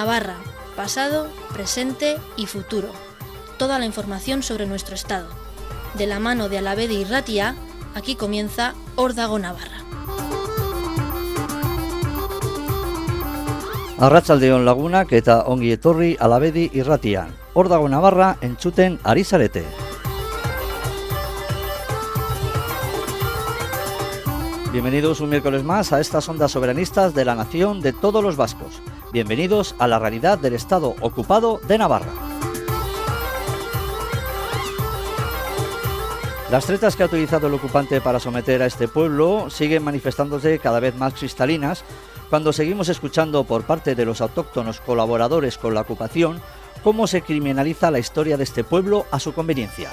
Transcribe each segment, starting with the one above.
Navarra, pasado, presente y futuro. Toda la información sobre nuestro estado. De la mano de Alavedi y Ratia, aquí comienza Órdago Navarra. Arratsaldeon lagunak eta ongi etorri Alabedi irratian. Ordago Navarra entzuten ari zarete. Bienvenidos un miércoles más a estas ondas soberanistas de la nación de todos los vascos. Bienvenidos a la realidad del Estado ocupado de Navarra. Las tretas que ha utilizado el ocupante para someter a este pueblo siguen manifestándose cada vez más cristalinas cuando seguimos escuchando por parte de los autóctonos colaboradores con la ocupación cómo se criminaliza la historia de este pueblo a su conveniencia.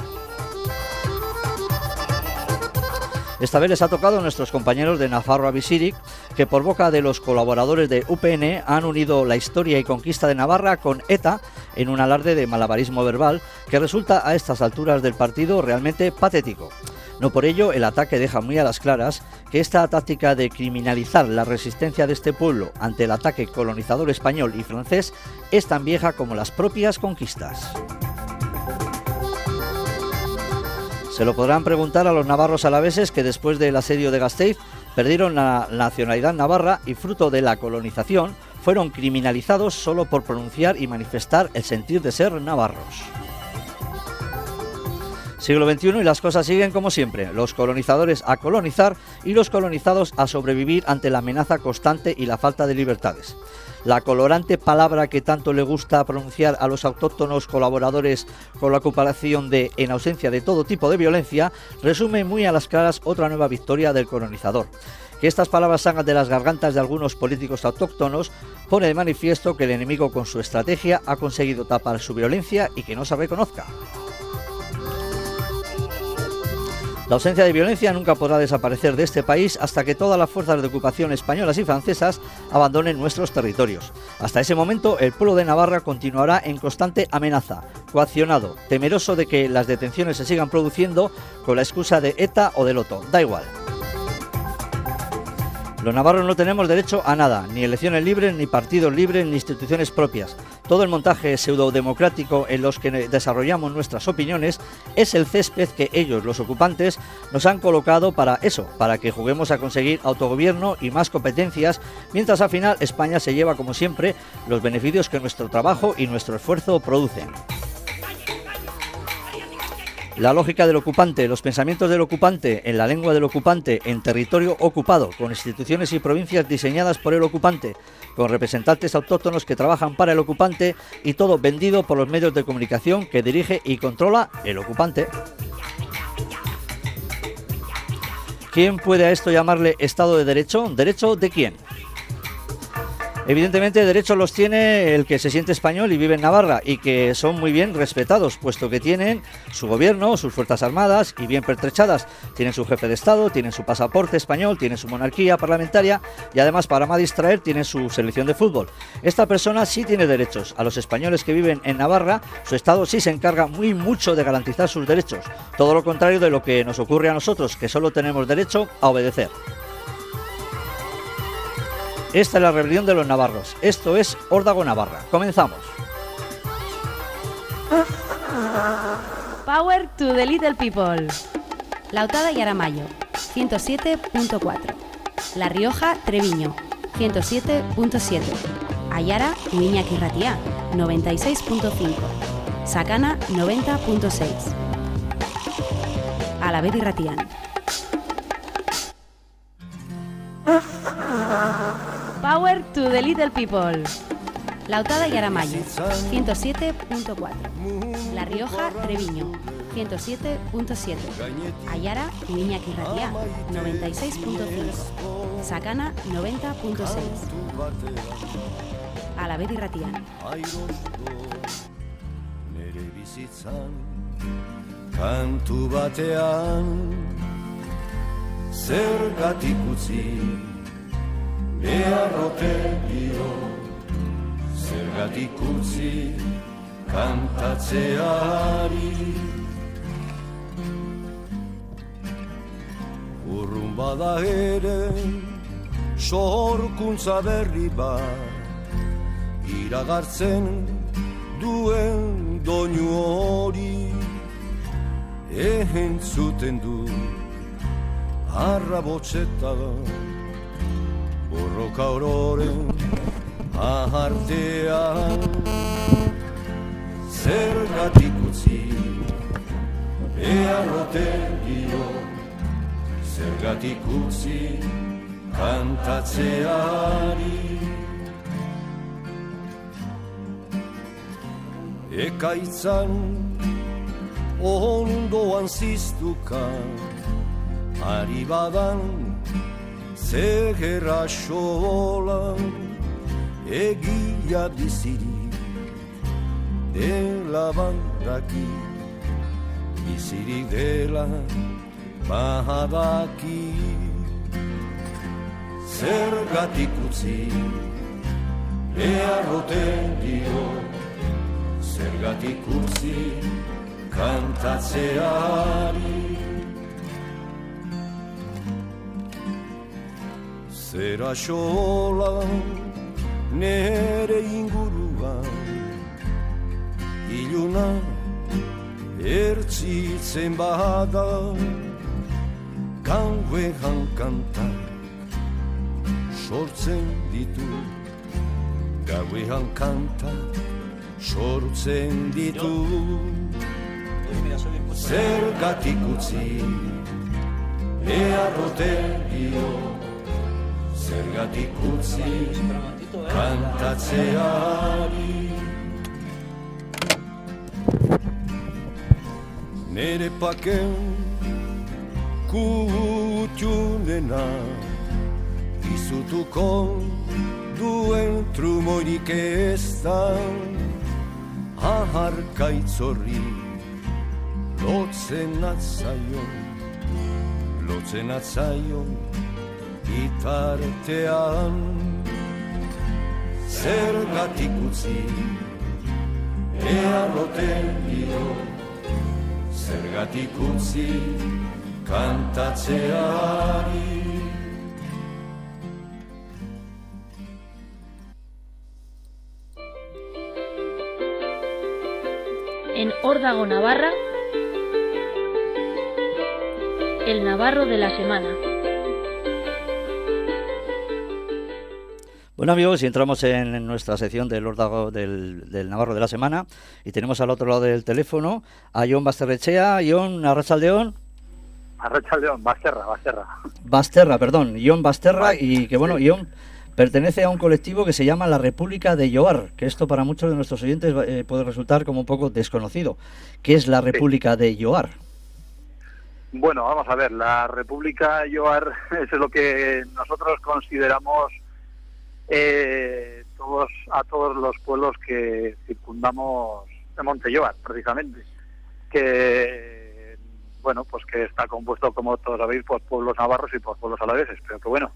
Esta vez les ha tocado a nuestros compañeros de Nafarroa Visiric, que por boca de los colaboradores de UPN han unido la historia y conquista de Navarra con ETA en un alarde de malabarismo verbal que resulta a estas alturas del partido realmente patético. No por ello, el ataque deja muy a las claras que esta táctica de criminalizar la resistencia de este pueblo ante el ataque colonizador español y francés es tan vieja como las propias conquistas. Se lo podrán preguntar a los navarros alaveses que después del asedio de Gasteiz perdieron la nacionalidad navarra y fruto de la colonización fueron criminalizados solo por pronunciar y manifestar el sentir de ser navarros. Siglo XXI y las cosas siguen como siempre, los colonizadores a colonizar y los colonizados a sobrevivir ante la amenaza constante y la falta de libertades. La colorante palabra que tanto le gusta pronunciar a los autóctonos colaboradores con la ocupación de en ausencia de todo tipo de violencia resume muy a las claras otra nueva victoria del colonizador. Que estas palabras salgan de las gargantas de algunos políticos autóctonos pone de manifiesto que el enemigo con su estrategia ha conseguido tapar su violencia y que no se reconozca. La ausencia de violencia nunca podrá desaparecer de este país hasta que todas las fuerzas de ocupación españolas y francesas abandonen nuestros territorios. Hasta ese momento, el pueblo de Navarra continuará en constante amenaza, coaccionado, temeroso de que las detenciones se sigan produciendo con la excusa de ETA o de Loto. Da igual. Los navarros no tenemos derecho a nada, ni elecciones libres, ni partidos libres, ni instituciones propias. Todo el montaje pseudodemocrático en los que desarrollamos nuestras opiniones es el césped que ellos, los ocupantes, nos han colocado para eso, para que juguemos a conseguir autogobierno y más competencias, mientras al final España se lleva, como siempre, los beneficios que nuestro trabajo y nuestro esfuerzo producen. La lógica del ocupante, los pensamientos del ocupante, en la lengua del ocupante, en territorio ocupado, con instituciones y provincias diseñadas por el ocupante, con representantes autóctonos que trabajan para el ocupante y todo vendido por los medios de comunicación que dirige y controla el ocupante. ¿Quién puede a esto llamarle Estado de Derecho? ¿Derecho de quién? Evidentemente derechos los tiene el que se siente español y vive en Navarra y que son muy bien respetados, puesto que tienen su gobierno, sus fuerzas armadas y bien pertrechadas. Tienen su jefe de Estado, tienen su pasaporte español, tienen su monarquía parlamentaria y además para más distraer tienen su selección de fútbol. Esta persona sí tiene derechos. A los españoles que viven en Navarra, su Estado sí se encarga muy mucho de garantizar sus derechos. Todo lo contrario de lo que nos ocurre a nosotros, que solo tenemos derecho a obedecer. Esta es la rebelión de los navarros. Esto es Órdago Navarra. Comenzamos. Power to the little people. Lautada y Aramayo, 107.4. La Rioja, Treviño, 107.7. Ayara y Iñaki Ratía, 96.5. Sacana, 90.6. Alaved y Ratián. Power to the little people. Lautada y Aramayo, 107.4. La Rioja, Treviño, 107.7. Ayara y Iñaki Ratía, 96.5. Sacana, 90.6. Alaved y Ratián. Nere bizitzan kantu batean zergatik beharrote dio zergatik utzi kantatzeari. Urrun bada ere sorkuntza berri bat iragartzen duen doinu hori. Ehen zuten du arrabotxeta borroka ororen ahartean zergatik utzi earroten dio. Zergatik utzi kantatzeari. Ekaitzan ondoan ziztuka ari badan zegerra xolan egia biziri dela bandaki. Biziri dela bahadaki zergatik utzi beharroten dio. Zergatik utzi kantatzeari Zera xola nere inguruan? Iluna ertzitzen bada Gauean kanta sortzen ditu. Gauean kanta sortzen ditu. Zergatik utzi Earroten dio Zergatik utzi Kantatzeari. Nere paken Kutxunena Izutuko duen trumoirik ez da. Aharkaitzorri lotzen atzaion, lotzen atzaion, bitartean. Zergatik utzi, earroten dio, zergatik utzi, kantatzeari. En Órdago, Navarra, el Navarro de la Semana. Bueno amigos, y entramos en nuestra sección del órdago del, del Navarro de la Semana y tenemos al otro lado del teléfono a John Basterrechea. John Arrachaldeón. Arrachaldeón, Basterra, Basterra. Basterra, perdón, John Basterra y que bueno, John pertenece a un colectivo que se llama la República de Yoar, que esto para muchos de nuestros oyentes eh, puede resultar como un poco desconocido. ¿Qué es la República de Yoar? Bueno, vamos a ver, la República Yoar es lo que nosotros consideramos eh, todos a todos los pueblos que circundamos de Montelloar, precisamente, que bueno, pues que está compuesto, como todos sabéis, por pueblos navarros y por pueblos alaveses, pero que bueno,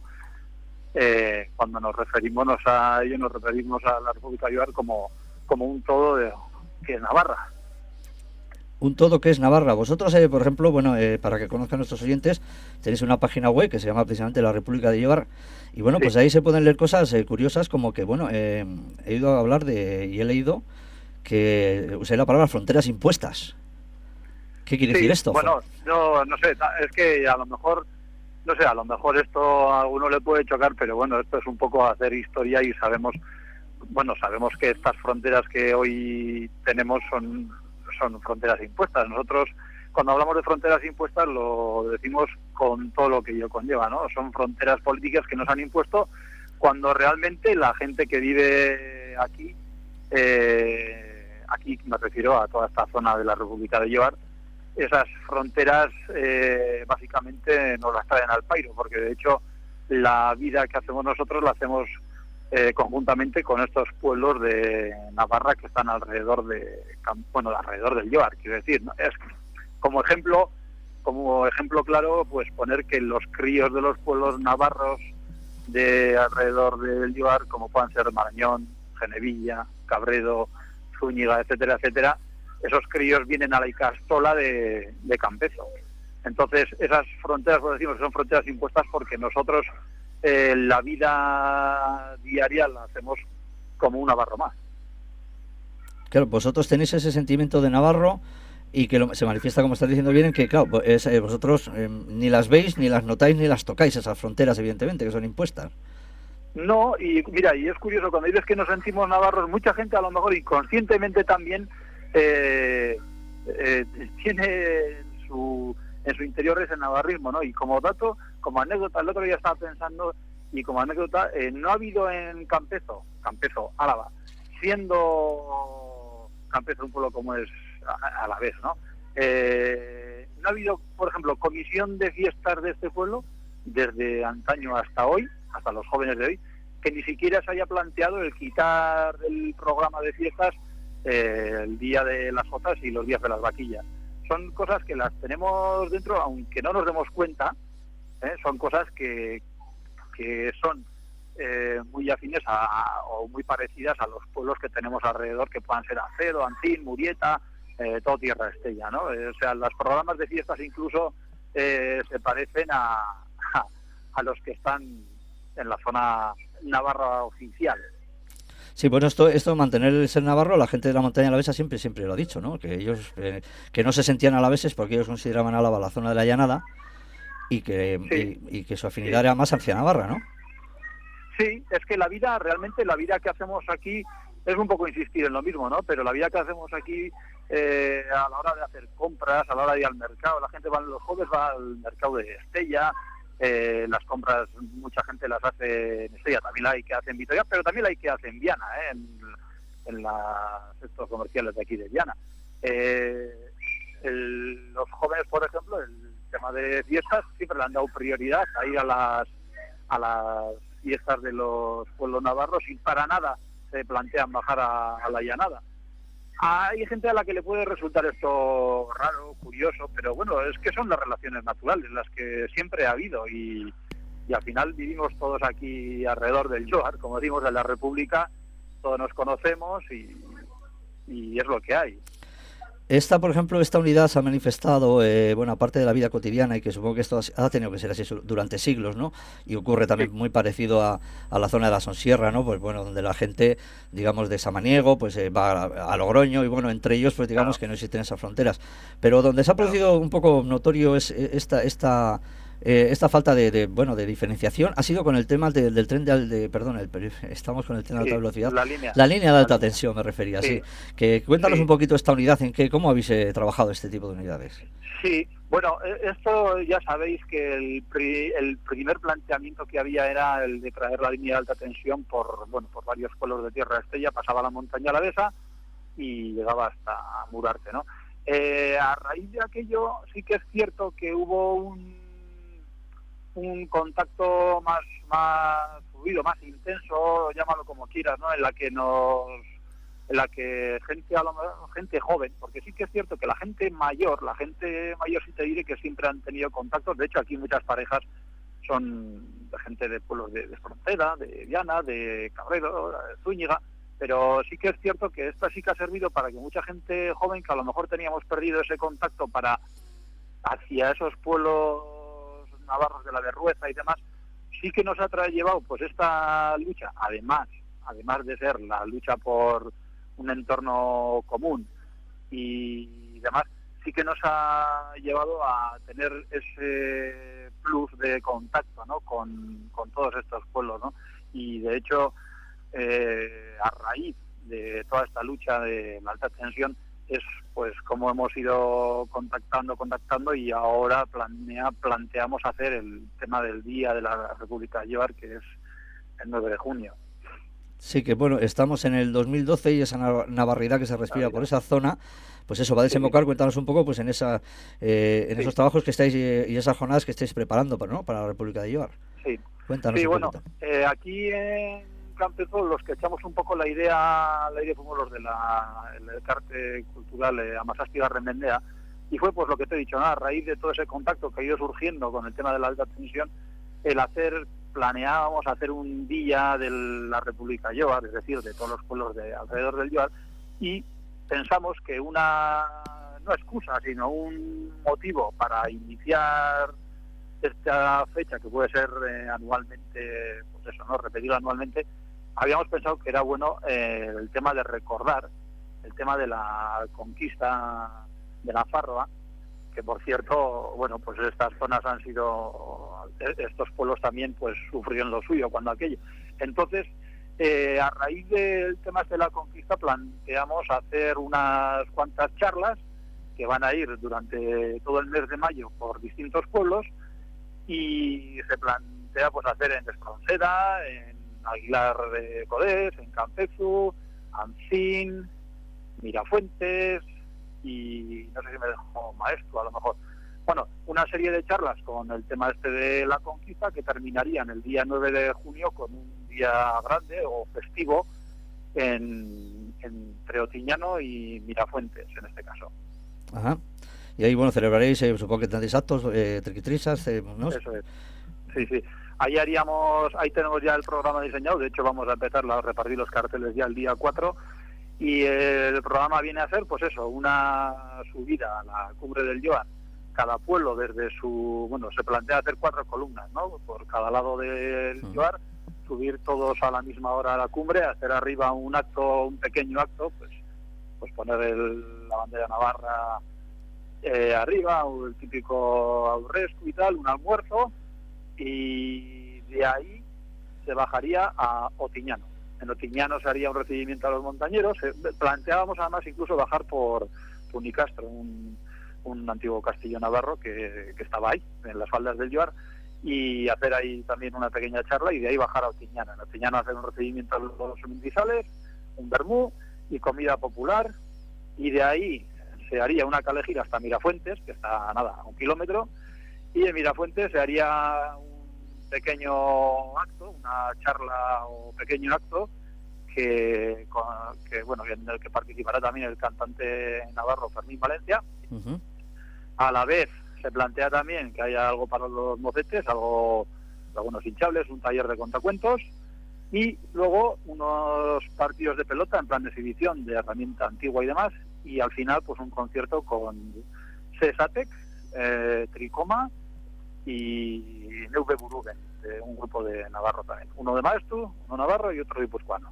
eh, cuando nos referimos a ello, nos referimos a la República de Yoar como, como un todo de, que es Navarra. Un todo que es Navarra. Vosotros, eh, por ejemplo, bueno, eh, para que conozcan nuestros oyentes, tenéis una página web que se llama precisamente la República de Yoar. Y bueno, Sí. pues ahí se pueden leer cosas eh, curiosas como que, bueno, eh, he ido a hablar de, y he leído que usé la palabra fronteras impuestas. ¿Qué quiere Sí, decir esto? Bueno, no, no sé, es que a lo mejor, no sé, a lo mejor esto a alguno le puede chocar, pero bueno, esto es un poco hacer historia y sabemos, bueno, sabemos que estas fronteras que hoy tenemos son, son fronteras impuestas. Nosotros, cuando hablamos de fronteras impuestas, lo decimos con todo lo que ello conlleva, ¿no? Son fronteras políticas que nos han impuesto cuando realmente la gente que vive aquí, eh, aquí me refiero a toda esta zona de la República de Llevar, esas fronteras eh, básicamente nos las traen al pairo, porque de hecho la vida que hacemos nosotros la hacemos eh, conjuntamente con estos pueblos de Navarra que están alrededor de bueno alrededor del Llevar, quiero decir, ¿no? es como ejemplo como ejemplo claro pues poner que los críos de los pueblos navarros de alrededor del Llevar, como puedan ser Marañón, Genevilla, Cabredo, Zúñiga, etcétera, etcétera, esos críos vienen a la Icastola de, de Campezo. Entonces, esas fronteras, por decimos, son fronteras impuestas porque nosotros eh, la vida diaria la hacemos como un navarro más. Claro, vosotros tenéis ese sentimiento de Navarro y que se manifiesta, como estás diciendo bien, en que, claro, eh, vosotros eh, ni las veis, ni las notáis, ni las tocáis, esas fronteras, evidentemente, que son impuestas. No, y mira, y es curioso, cuando dices que nos sentimos navarros, mucha gente a lo mejor inconscientemente también eh, tiene su, en su interior ese navarrismo, ¿no? Y como dato, como anécdota, el otro día estaba pensando, y como anécdota, no ha habido en Campezo, Campezo, Álava, siendo Campezo un pueblo como es a, la vez, ¿no? Eh, no ha habido, por ejemplo, comisión de fiestas de este pueblo desde antaño hasta hoy, hasta los jóvenes de hoy, que ni siquiera se haya planteado el quitar el programa de fiestas eh, el día de las jotas y los días de las vaquillas. Son cosas que las tenemos dentro, aunque no nos demos cuenta, ¿eh? son cosas que, que son muy afines a, o muy parecidas a los pueblos que tenemos alrededor, que puedan ser Acedo, Antín, Murieta, eh, todo Tierra Estella, ¿no? Eh, o sea, los programas de fiestas incluso eh, se parecen a, a, los que están en la zona navarra oficial. Sí, bueno, esto, esto mantener el ser navarro, la gente de la montaña alavesa siempre, siempre lo ha dicho, ¿no? Que ellos, que no se sentían alaveses porque ellos consideraban Álava la zona de la llanada y que, y, que su afinidad era más hacia Navarra, ¿no? Sí, es que la vida, realmente la vida que hacemos aquí es un poco insistir en lo mismo, ¿no? Pero la vida que hacemos aquí eh, a la hora de hacer compras, a la hora de ir al mercado, la gente va, los jóvenes va al mercado de Estella, eh, las compras mucha gente las hace en Estella, también hay que hacer en Vitoria, pero también hay que hacer en Viana, ¿eh? en, en los sectores comerciales de aquí de Viana. los jóvenes, por ejemplo, el tema de fiestas siempre le han dado prioridad a ir a las a las fiestas de los pueblos navarros y para nada se plantean bajar a, la llanada. Hay gente a la que le puede resultar esto raro, curioso, pero bueno, es que son las relaciones naturales, las que siempre ha habido y, al final vivimos todos aquí alrededor del Joar, como decimos en la República, todos nos conocemos y, y es lo que hay. Esta, por ejemplo, esta unidad se ha manifestado, eh, bueno, aparte de la vida cotidiana y que supongo que esto ha tenido que ser así durante siglos, ¿no? Y ocurre también muy parecido a, la zona de la Sonsierra, ¿no? Pues bueno, donde la gente, digamos, de Samaniego, pues eh, va a, Logroño y bueno, entre ellos, pues digamos que no existen esas fronteras. Pero donde se ha producido un poco notorio es eh, esta, esta eh, esta falta de, bueno de diferenciación ha sido con el tema del tren de, de perdón estamos con el tren de alta velocidad. la línea, la línea de alta tensión me refería sí, que cuéntanos un poquito esta unidad en qué cómo habéis eh, trabajado este tipo de unidades sí bueno e, esto ya sabéis que el, el primer planteamiento que había era el de traer la línea de alta tensión por bueno por varios pueblos de tierra estella pasaba la montaña alavesa y llegaba hasta Murarte no eh, a raíz de aquello sí que es cierto que hubo un un contacto más más fluido, más intenso, llámalo como quieras, ¿no? En la que nos en la que gente a lo gente joven, porque sí que es cierto que la gente mayor, la gente mayor sí te diré que siempre han tenido contactos, de hecho aquí muchas parejas son de gente de pueblos de, frontera, de Viana, de Cabredo, de Zúñiga, pero sí que es cierto que esta sí que ha servido para que mucha gente joven que a lo mejor teníamos perdido ese contacto para hacia esos pueblos navarros de la Berrueza y demás, sí que nos ha llevado pues esta lucha, además, además de ser la lucha por un entorno común y demás, sí que nos ha llevado a tener ese plus de contacto ¿no? con, todos estos pueblos. ¿no? Y de hecho, eh, a raíz de toda esta lucha de la alta tensión, es pues como hemos ido contactando, contactando y ahora planea, planteamos hacer el tema del Día de la República de Llevar, que es el 9 de junio. Sí, que bueno, estamos en el 2012 y esa navarridad que se respira por esa zona, pues eso va a desembocar, cuéntanos un poco pues en esa eh, en esos trabajos que estáis eh, y esas jornadas que estáis preparando para, ¿no? para la República de Llevar. Sí, cuéntanos sí, bueno, eh, aquí en Los que echamos un poco la idea, la idea fuimos los de la, el arte cultural eh, Remendea, y fue pues lo que te he dicho, a raíz de todo ese contacto que ha ido surgiendo con el tema de la alta tensión, el hacer, planeábamos hacer un día de la República Yoar, es decir, de todos los pueblos de alrededor del Yoar, y pensamos que una, no excusa, sino un motivo para iniciar esta fecha, que puede ser eh, anualmente, pues eso, ¿no? Repetirlo anualmente, habíamos pensado que era bueno eh, el tema de recordar el tema de la conquista de la Farroa, que por cierto, bueno, pues estas zonas han sido, estos pueblos también pues sufrieron lo suyo cuando aquello. Entonces, eh, a raíz del tema de la conquista planteamos hacer unas cuantas charlas que van a ir durante todo el mes de mayo por distintos pueblos y se plantea pues hacer en Espronceda, en Aguilar de Codés, en Campezu, Ancín, Mirafuentes y no sé si me dejo maestro a lo mejor. Bueno, una serie de charlas con el tema este de la conquista que terminarían el día 9 de junio con un día grande o festivo en, entre Otiñano y Mirafuentes en este caso. Ajá. Y ahí, bueno, celebraréis, eh, supongo que tendréis actos, eh, triquitrisas, eh, ¿no? Eso es. Sí, sí. Ahí haríamos, ahí tenemos ya el programa diseñado, de hecho vamos a empezar a repartir los carteles ya el día 4 y el programa viene a ser, pues eso, una subida a la cumbre del Joan. Cada pueblo desde su, bueno, se plantea hacer cuatro columnas, ¿no? Por cada lado del. Joan, subir todos a la misma hora a la cumbre, hacer arriba un acto, un pequeño acto, pues, pues poner el, la bandera navarra eh, arriba, o el típico aurrescu y tal, un almuerzo, y de ahí se bajaría a Otiñano en Otiñano se haría un recibimiento a los montañeros. Eh, planteábamos además incluso bajar por Punicastro, un, un antiguo castillo navarro que, estaba ahí, en las faldas del Lloar, y hacer ahí también una pequeña charla y de ahí bajar a Otiñano. En Otiñano hacer un recibimiento a los mendizales, un bermú y comida popular, y de ahí se haría una calejira hasta Mirafuentes, que está nada, a un kilómetro, y en Mirafuentes se haría un pequeño acto, una charla o pequeño acto que, que bueno, en el que participará también el cantante navarro Fermín Valencia. A la vez se plantea también que haya algo para los mocetes, algo algunos hinchables, un taller de contacuentos y luego unos partidos de pelota en plan de exhibición de herramienta antigua y demás y al final pues un concierto con CESATEC, eh, Tricoma y Neuve Buruben, de un grupo de Navarro también. Uno de Maestu, uno Navarro y otro guipuzcoano.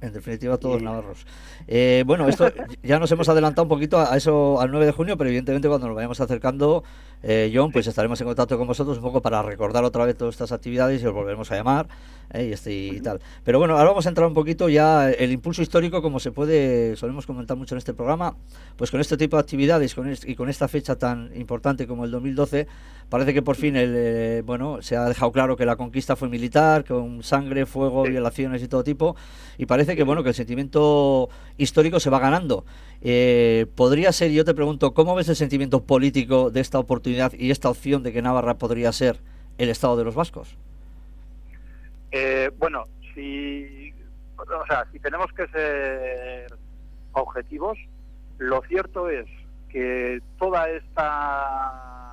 En definitiva, todos navarros. Eh, bueno, esto ya nos hemos adelantado un poquito a eso al 9 de junio, pero evidentemente cuando nos vayamos acercando, eh, John, pues estaremos en contacto con vosotros un poco para recordar otra vez todas estas actividades y os volveremos a llamar eh, y, este, y tal. Pero bueno, ahora vamos a entrar un poquito ya el impulso histórico, como se puede, solemos comentar mucho en este programa, pues con este tipo de actividades con y con esta fecha tan importante como el 2012, parece que por fin el, eh, bueno, se ha dejado claro que la conquista fue militar, con sangre, fuego, violaciones y todo tipo, y parece que bueno que el sentimiento histórico se va ganando. Eh, podría ser, yo te pregunto, ¿cómo ves el sentimiento político de esta oportunidad y esta opción de que Navarra podría ser el Estado de los vascos? Eh, bueno, si, o sea, si tenemos que ser objetivos, lo cierto es que toda esta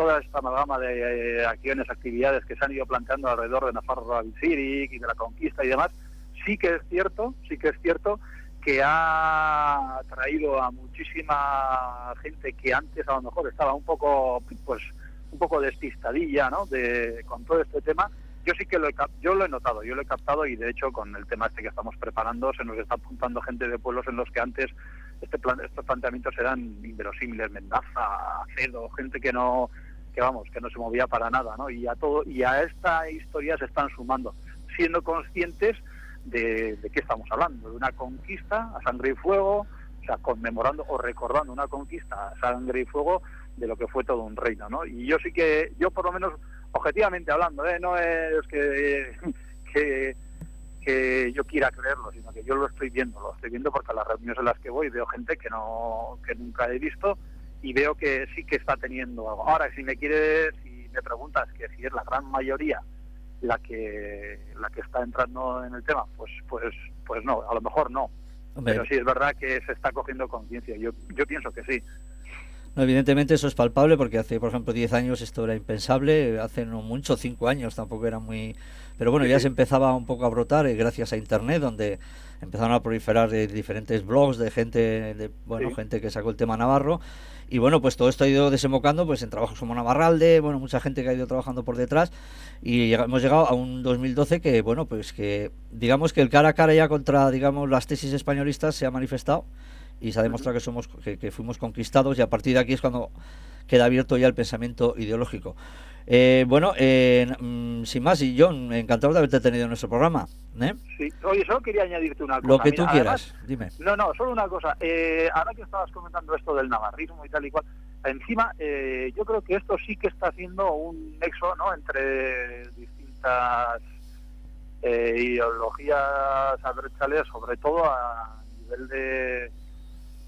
toda esta amalgama de eh, acciones, actividades que se han ido planteando alrededor de Nafarroa y de la conquista y demás, sí que es cierto, sí que es cierto que ha traído a muchísima gente que antes a lo mejor estaba un poco pues un poco despistadilla ¿no? de, con todo este tema yo sí que lo he, yo lo he notado yo lo he captado y de hecho con el tema este que estamos preparando se nos está apuntando gente de pueblos en los que antes este plan, estos planteamientos eran inverosímiles Mendaza Cedo gente que no que vamos que no se movía para nada ¿no? y a todo y a esta historia se están sumando siendo conscientes de, qué estamos hablando, de una conquista a sangre y fuego, o sea, conmemorando o recordando una conquista a sangre y fuego de lo que fue todo un reino, ¿no? Y yo sí que, yo por lo menos, objetivamente hablando, ¿eh? no es que, que, yo quiera creerlo, sino que yo lo estoy viendo, lo estoy viendo porque a las reuniones en las que voy veo gente que no que nunca he visto y veo que sí que está teniendo algo. Ahora, si me quieres, si me preguntas que si es la gran mayoría la que la que está entrando en el tema pues pues pues no a lo mejor no pero sí es verdad que se está cogiendo conciencia yo yo pienso que sí no, evidentemente eso es palpable porque hace, por ejemplo, 10 años esto era impensable, hace no mucho, 5 años tampoco era muy... pero bueno, Sí, ya sí. se empezaba un poco a brotar eh, gracias a Internet, donde empezaron a proliferar eh, diferentes blogs de gente, de, bueno, Sí. gente que sacó el tema navarro. Y bueno, pues todo esto ha ido desembocando pues en trabajos como Navarralde, bueno, mucha gente que ha ido trabajando por detrás y hemos llegado a un 2012 que, bueno, pues que digamos que el cara a cara ya contra, digamos, las tesis españolistas se ha manifestado y se ha demostrado que somos que, que fuimos conquistados y a partir de aquí es cuando queda abierto ya el pensamiento ideológico. Eh, bueno, eh, mm, sin más, y John, encantado de haberte tenido en nuestro programa. ¿Eh? Sí. Oye, solo quería añadirte una cosa. Lo que Mira, tú además- quieras, dime. No, no, solo una cosa. Eh, ahora que estabas comentando esto del navarrismo y tal y cual, encima eh, yo creo que esto sí que está haciendo un nexo ¿no? entre distintas eh, ideologías abertzales, sobre todo a nivel de,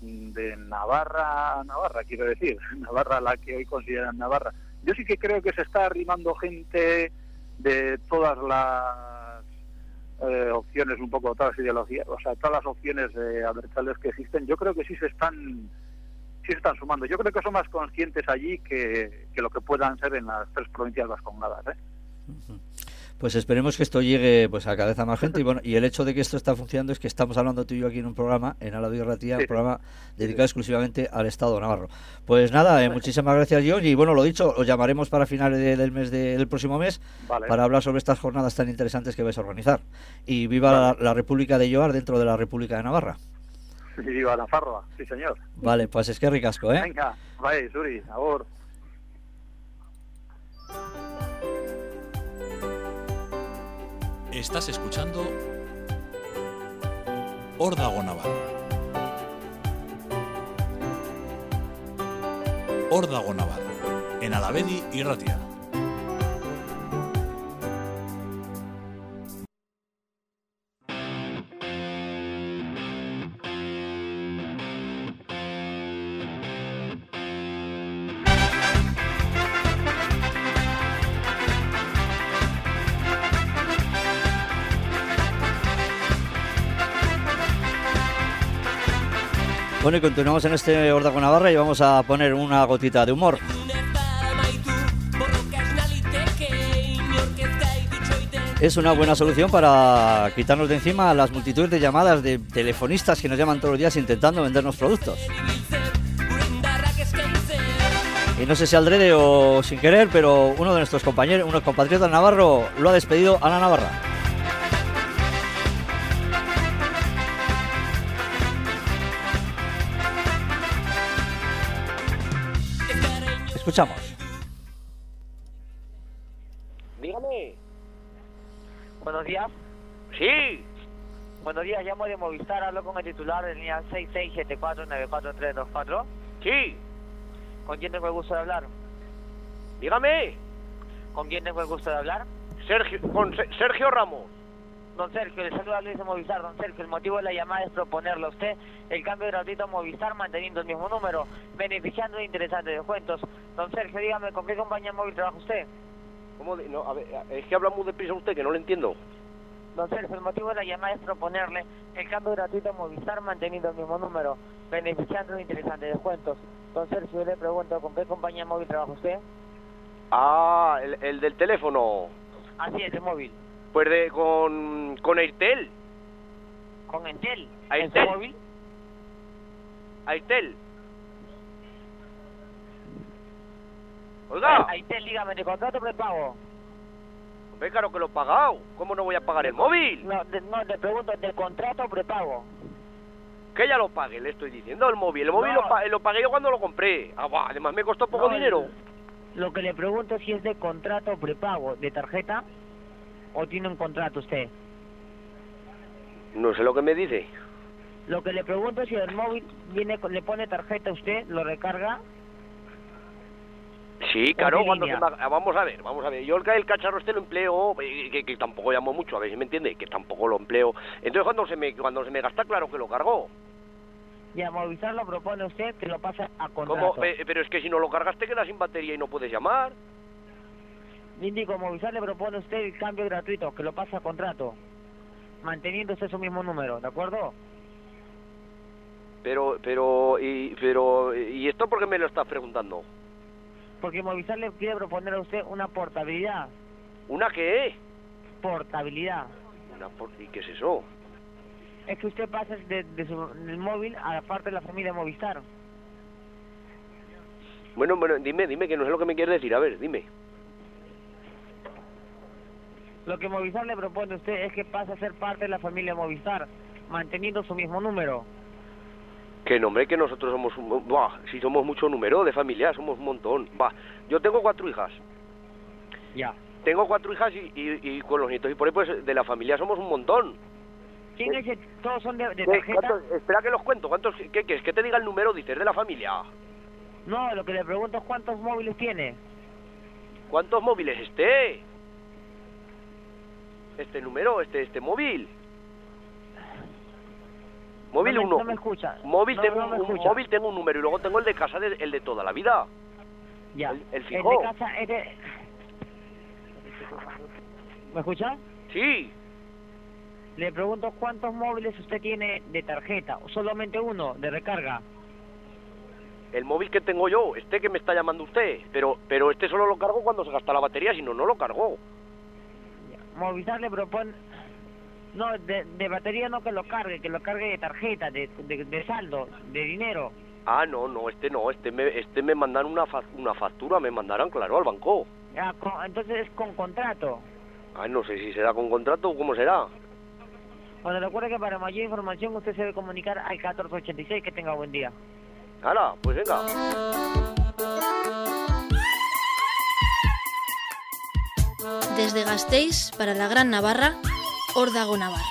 de Navarra, Navarra quiero decir, Navarra la que hoy consideran Navarra. Yo sí que creo que se está arrimando gente de todas las eh, opciones, un poco todas las ideologías, o sea, todas las opciones de abertzales que existen, yo creo que sí se están sí se están sumando. Yo creo que son más conscientes allí que, que lo que puedan ser en las tres provincias vascongadas. ¿eh? Pues esperemos que esto llegue pues a cada vez a más gente y bueno y el hecho de que esto está funcionando es que estamos hablando tú y yo aquí en un programa en Ala y Ratía, Sí, un programa dedicado exclusivamente al Estado de Navarro. Pues nada, eh, muchísimas gracias John y bueno lo dicho, os llamaremos para finales de- del mes de- del próximo mes Vale. para hablar sobre estas jornadas tan interesantes que vais a organizar. Y viva la, la República de Lloar dentro de la República de Navarra. Sí, viva la Farroa, sí señor. Vale, pues es que ricasco, ¿eh? Venga, vaya, Suri, ahora. Estás escuchando Órdago Navarro. Órdago Navarro, en Alavedi y Ratia. Bueno, y continuamos en este Ordago Navarra y vamos a poner una gotita de humor. Es una buena solución para quitarnos de encima las multitudes de llamadas de telefonistas que nos llaman todos los días intentando vendernos productos. Y no sé si aldrede o sin querer, pero uno de nuestros compañeros, unos compatriotas Navarro, lo ha despedido a la Navarra. Escuchamos. Dígame. Buenos días. Sí. Buenos días, llamo de Movistar, hablo con el titular de línea 66749424. Sí. ¿Con quién tengo el gusto de hablar? Dígame. ¿Con quién tengo el gusto de hablar? Sergio, con Se- Sergio Ramos. Don Sergio, le saluda Luis de Movistar. Don Sergio, el motivo de la llamada es proponerle a usted el cambio gratuito a Movistar manteniendo el mismo número, beneficiando de interesantes descuentos. Don Sergio, dígame, ¿con qué compañía móvil trabaja usted? ¿Cómo de- no, a ver, es que habla muy deprisa usted, que no lo entiendo. Don Sergio, el motivo de la llamada es proponerle el cambio gratuito a Movistar manteniendo el mismo número, beneficiando de interesantes descuentos. Don Sergio, yo le pregunto, ¿con qué compañía móvil trabaja usted? Ah, el, el del teléfono. Así es, el móvil. Pues de, con, con Airtel. ¿Con? Airtel. ¿En su móvil? Airtel. Oiga, Airtel, dígame, ¿de contrato prepago? ve claro que lo he pagado. ¿Cómo no voy a pagar el móvil? No, de- no, te pregunto, ¿de contrato prepago? Que ya lo pague, le estoy diciendo el móvil. El móvil No. lo, pa- lo pagué yo cuando lo compré. Ah, además me costó poco No, dinero. Lo que le pregunto es si es de contrato prepago, de tarjeta, o tiene un contrato usted. No sé lo que me dice. Lo que le pregunto es si el móvil viene le pone tarjeta a usted, lo recarga. Sí, claro, cuando se ah, Vamos a ver, vamos a ver. Yo el, el cacharro este lo empleo, eh, que, que tampoco llamo mucho, a ver si me entiende, que tampoco lo empleo. Entonces cuando se me cuando se me gasta, claro que lo cargo. Y a Movistar lo propone usted que lo pase a contrato. ¿Cómo? Eh, pero es que si no lo cargas te quedas sin batería y no puedes llamar. Le indico, Movistar le propone a usted el cambio gratuito, que lo pase a contrato, manteniendo usted su mismo número, ¿de acuerdo? Pero, pero, y, pero, ¿y esto por qué me lo estás preguntando? Porque Movistar le quiere proponer a usted una portabilidad, ¿Una qué? portabilidad. Una por- ¿Y qué es eso? Es que usted pasa de, de su, del móvil a la parte de la familia Movistar. Bueno, bueno, dime, dime, que no es lo que me quieres decir. A ver, dime. Lo que Movistar le propone a usted es que pase a ser parte de la familia Movistar, manteniendo su mismo número. Que nombre que nosotros somos un... Buah, si somos mucho número de familia, somos un montón. Va, yo tengo cuatro hijas. Ya. Tengo cuatro hijas y, y, y con los nietos y por ahí pues de la familia somos un montón. ¿Quién es? el- ¿Todos son de, de cuántos- espera que los cuento. ¿Cuántos? ¿Qué quieres? ¿Que te diga el número, dices, de la familia? No, lo que le pregunto es cuántos móviles tiene. ¿Cuántos móviles este? Este número, este este móvil. Móvil no me, uno. No me escucha. Móvil No, tengo no me un, escucha. móvil tengo un número y luego tengo el de casa, de- el de toda la vida. Ya. el- el de casa de... ¿Me escucha? Sí, Le pregunto cuántos móviles usted tiene de tarjeta. Solamente uno, de recarga. el móvil que tengo yo, este que me está llamando usted, pero pero este solo lo cargo cuando se gasta la batería, si no no lo cargo. Movistar le propone... No, de, de batería no que lo cargue, que lo cargue de tarjeta, de, de, de saldo, de dinero. Ah, no, no, este no, este me este me mandan una fa- una factura, me mandarán claro al banco. Ah, con- entonces es con contrato. Ah, no sé si será con contrato o cómo será. Bueno, recuerde que para mayor información usted se debe comunicar al 1486. Que tenga buen día. Hala, pues venga. Desde Gasteiz para la Gran Navarra, Órdago Navarra.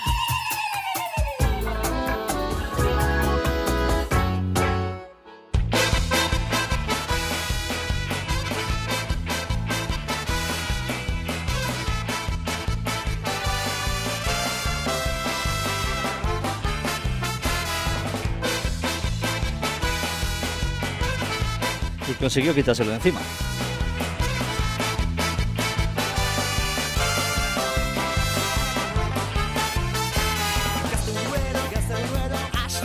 Y consiguió quitárselo de encima.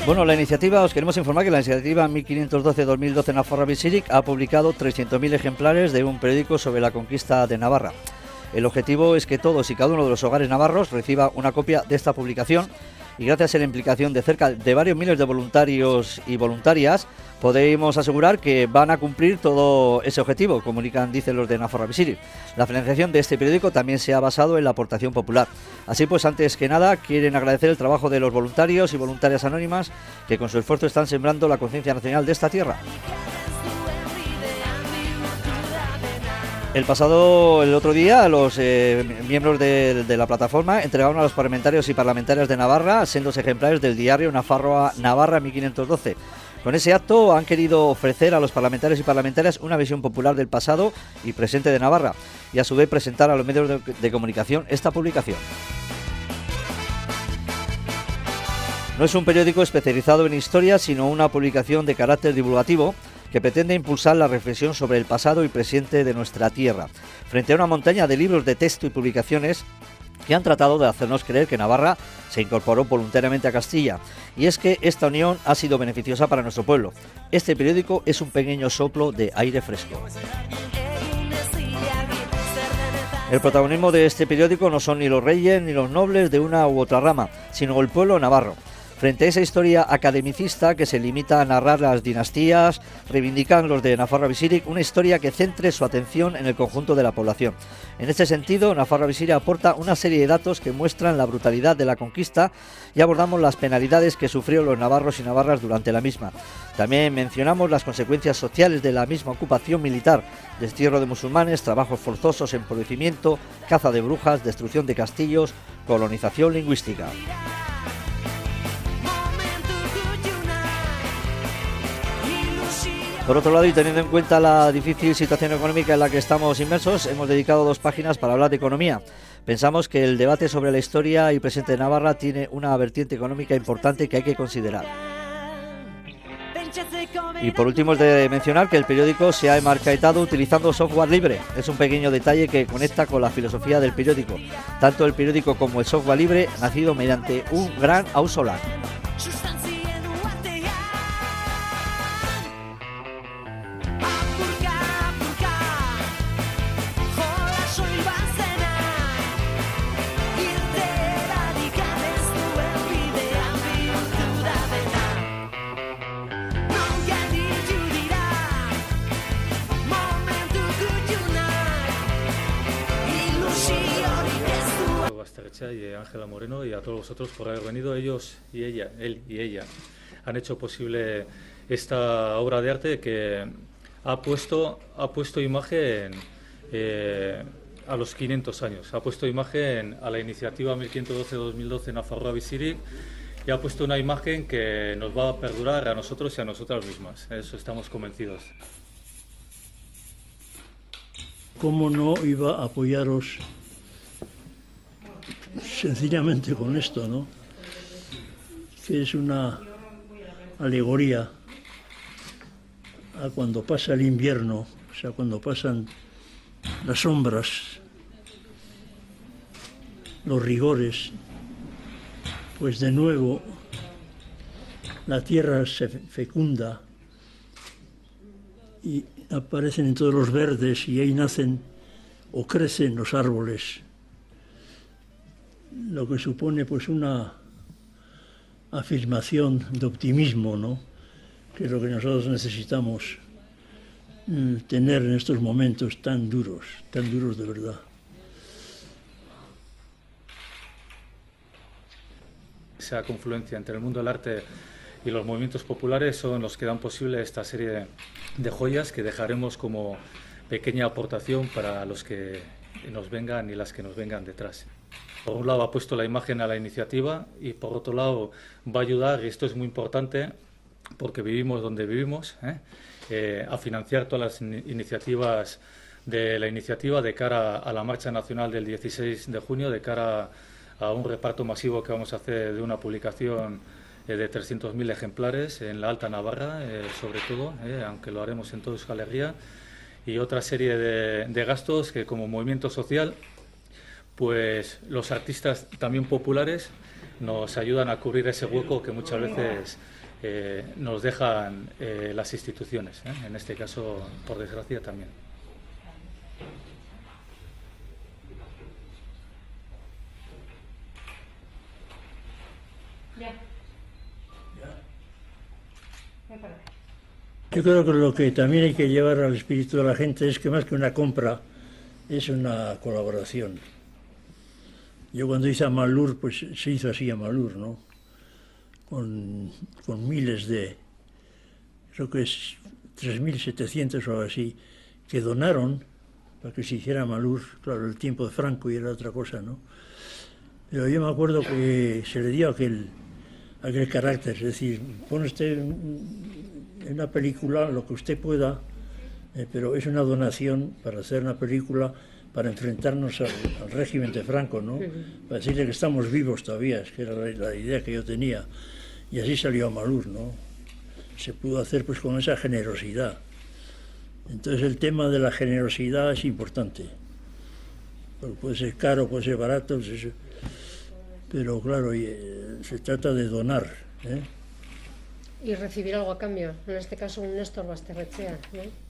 Bueno, la iniciativa, os queremos informar que la iniciativa 1512-2012 Navarra Visiric ha publicado 300.000 ejemplares de un periódico sobre la conquista de Navarra. El objetivo es que todos y cada uno de los hogares navarros reciba una copia de esta publicación y gracias a la implicación de cerca de varios miles de voluntarios y voluntarias podemos asegurar que van a cumplir todo ese objetivo, comunican, dicen los de Navarra Visiri. La financiación de este periódico también se ha basado en la aportación popular. Así pues, antes que nada, quieren agradecer el trabajo de los voluntarios y voluntarias anónimas que con su esfuerzo están sembrando la conciencia nacional de esta tierra. El pasado, el otro día, los eh, miembros de, la plataforma entregaron a los parlamentarios y parlamentarias de Navarra sendos ejemplares del diario Nafarroa Navarra 1512. Con ese acto han querido ofrecer a los parlamentarios y parlamentarias una visión popular del pasado y presente de Navarra y a su vez presentar a los medios de comunicación esta publicación. No es un periódico especializado en historia, sino una publicación de carácter divulgativo que pretende impulsar la reflexión sobre el pasado y presente de nuestra tierra, frente a una montaña de libros de texto y publicaciones que han tratado de hacernos creer que Navarra se incorporó voluntariamente a Castilla. Y es que esta unión ha sido beneficiosa para nuestro pueblo. Este periódico es un pequeño soplo de aire fresco. El protagonismo de este periódico no son ni los reyes ni los nobles de una u otra rama, sino el pueblo navarro. Frente a esa historia academicista que se limita a narrar las dinastías, reivindican los de Nafarra Visiric una historia que centre su atención en el conjunto de la población. En este sentido, Nafarra Visiric aporta una serie de datos que muestran la brutalidad de la conquista y abordamos las penalidades que sufrieron los navarros y navarras durante la misma. También mencionamos las consecuencias sociales de la misma ocupación militar, destierro de musulmanes, trabajos forzosos, empobrecimiento, caza de brujas, destrucción de castillos, colonización lingüística. Por otro lado, y teniendo en cuenta la difícil situación económica en la que estamos inmersos, hemos dedicado dos páginas para hablar de economía. Pensamos que el debate sobre la historia y presente de Navarra tiene una vertiente económica importante que hay que considerar. Y por último es de mencionar que el periódico se ha enmarcaetado utilizando software libre. Es un pequeño detalle que conecta con la filosofía del periódico. Tanto el periódico como el software libre nacido mediante un gran ausolar. Todos vosotros por haber venido. Ellos y ella, él y ella, han hecho posible esta obra de arte que ha puesto, ha puesto imagen eh, a los 500 años, ha puesto imagen a la iniciativa 1512-2012 Nafarroa Visirik y ha puesto una imagen que nos va a perdurar a nosotros y a nosotras mismas. Eso estamos convencidos. ¿Cómo no iba a apoyaros sencillamente con esto, ¿no? Que es una alegoría a cuando pasa el invierno, o sea, cuando pasan las sombras, los rigores, pues de nuevo la tierra se fecunda y aparecen en todos los verdes y ahí nacen o crecen los árboles, lo que supone pues una afirmación de optimismo, ¿no? que es lo que nosotros necesitamos mm, tener en estos momentos tan duros, tan duros de verdad. Esa confluencia entre el mundo del arte y los movimientos populares son los que dan posible esta serie de joyas que dejaremos como pequeña aportación para los que nos vengan y las que nos vengan detrás. Por un lado ha puesto la imagen a la iniciativa y por otro lado va a ayudar, y esto es muy importante, porque vivimos donde vivimos, ¿eh? Eh, a financiar todas las iniciativas de la iniciativa de cara a la marcha nacional del 16 de junio, de cara a un reparto masivo que vamos a hacer de una publicación eh, de 300.000 ejemplares en la Alta Navarra, sobre todo, aunque lo haremos en toda Euskal Herria, y otra serie de gastos que como movimiento social, pues los artistas también populares nos ayudan a cubrir ese hueco que muchas veces eh, nos dejan eh, las instituciones, ¿eh? en este caso, por desgracia, también. Yo creo que lo que también hay que llevar al espíritu de la gente es que más que una compra, es una colaboración. Yo cuando hice a Malur, pues se hizo así a Malur, ¿no? con, miles de, creo que es 3.700 o algo así, que donaron para que se hiciera Malur, claro, el tiempo de Franco y era otra cosa, ¿no? Pero yo me acuerdo que se le dio aquel, aquel carácter, es decir, pone usted en una película lo que usted pueda, eh, pero es una donación para hacer una película para enfrentarnos al, régimen de Franco, ¿no? Para decirle que estamos vivos todavía, es que era la idea que yo tenía. Y así salió a Malur, ¿no? Se pudo hacer pues con esa generosidad. Entonces el tema de la generosidad es importante. puede ser caro, puede ser barato, pero claro, eh, se trata de donar. ¿eh? Y recibir algo a cambio, en este caso un Néstor Basterrechea. ¿no?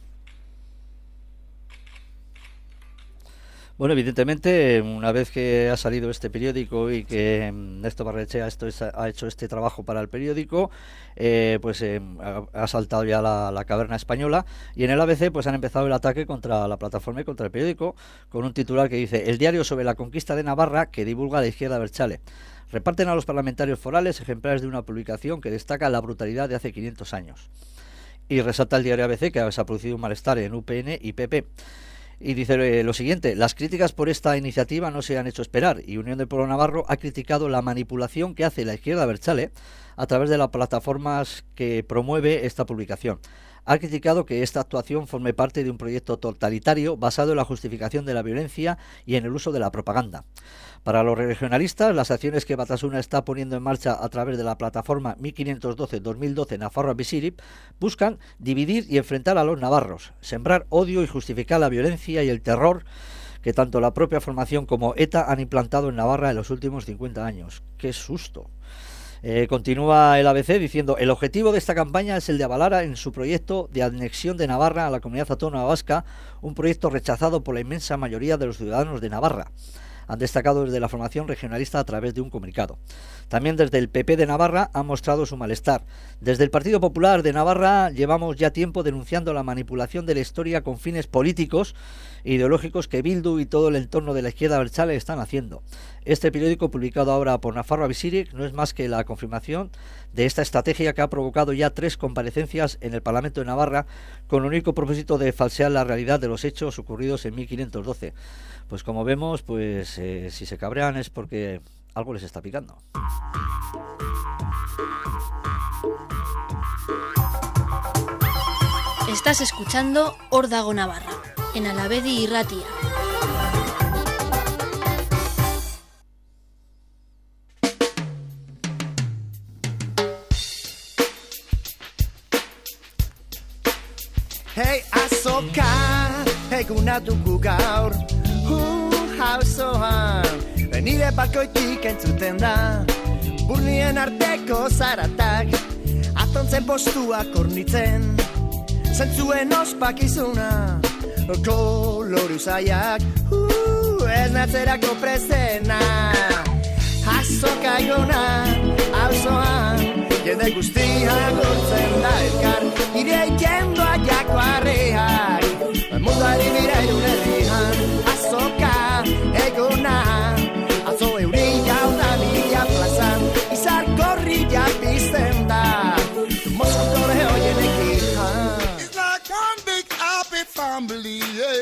Bueno, evidentemente, una vez que ha salido este periódico y que mm, Néstor Barrechea esto ha hecho este trabajo para el periódico, eh, pues eh, ha, saltado ya la, caverna española y en el ABC pues han empezado el ataque contra la plataforma y contra el periódico con un titular que dice El diario sobre la conquista de Navarra que divulga la izquierda Berchale. Reparten a los parlamentarios forales ejemplares de una publicación que destaca la brutalidad de hace 500 años. Y resalta el diario ABC que se ha producido un malestar en UPN y PP. Y dice eh, lo siguiente, las críticas por esta iniciativa no se han hecho esperar y Unión del Pueblo Navarro ha criticado la manipulación que hace la izquierda Berchale a través de las plataformas que promueve esta publicación. Ha criticado que esta actuación forme parte de un proyecto totalitario basado en la justificación de la violencia y en el uso de la propaganda. Para los regionalistas, las acciones que Batasuna está poniendo en marcha a través de la plataforma 1512-2012 Nafarroa Visirip buscan dividir y enfrentar a los navarros, sembrar odio y justificar la violencia y el terror que tanto la propia formación como ETA han implantado en Navarra en los últimos 50 años. ¡Qué susto! Eh, continúa el ABC diciendo, el objetivo de esta campaña es el de avalar en su proyecto de anexión de Navarra a la comunidad autónoma vasca, un proyecto rechazado por la inmensa mayoría de los ciudadanos de Navarra. Han destacado desde la formación regionalista a través de un comunicado. También desde el PP de Navarra han mostrado su malestar. Desde el Partido Popular de Navarra llevamos ya tiempo denunciando la manipulación de la historia con fines políticos e ideológicos que Bildu y todo el entorno de la izquierda berchale están haciendo. Este periódico, publicado ahora por Nafarro Visiric, no es más que la confirmación de esta estrategia que ha provocado ya tres comparecencias en el Parlamento de Navarra con el único propósito de falsear la realidad de los hechos ocurridos en 1512. Pues como vemos, pues eh, si se cabrean es porque algo les está picando. Estás escuchando Órdago Navarra, en Alavedi y Ratia. Hei azoka, eguna dugu gaur Hu hauzoan, nire balkoitik entzuten da. Burnien arteko zaratak, atontzen postuak ornitzen Zentzuen ospakizuna, koloru zaiak. Hu, ez natzerako prezena. Azoka eguna, hauzoan Jende guztia gurtzen da elkar. Nire ikendua jako arreak. Mundari bira irun family, yeah.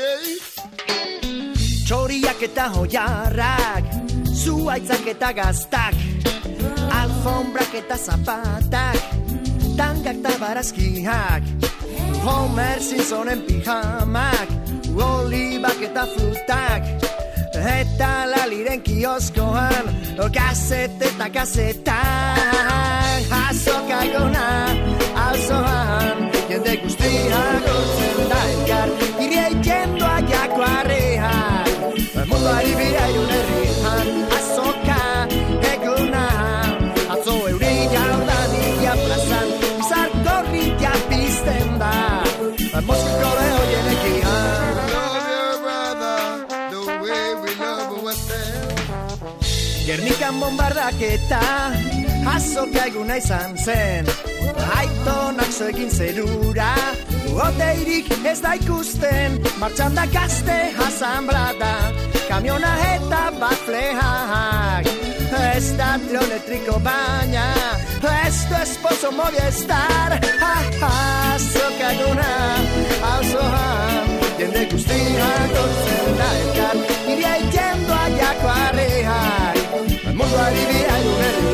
Txoriak eta hoiarrak Zuaitzak eta gaztak Alfombrak eta zapatak Tangak eta barazkiak Homer Simpsonen pijamak Olibak eta frutak Eta laliren kioskoan Gazet eta gazetak Azoka gona Alzoan Jende guztia gortzen da elkar mareja Munduari a vivir Azoka eguna. Atzo brilla anda plazan. Pasando sartor mi da has estado ekian Gernikan bombardaketa y enegir Azoka eguna izan zen. Aitonak egin zerura Oteirik ez da ikusten. Martxan da gazte asamblada Kamiona eta bat flehak Ez da trionetriko baina Ez du esposo moviestar. Azoka eguna Auzoan Jende guztia gortzen da elkar. Iria ikendoa jako arreak Munduari bira herrian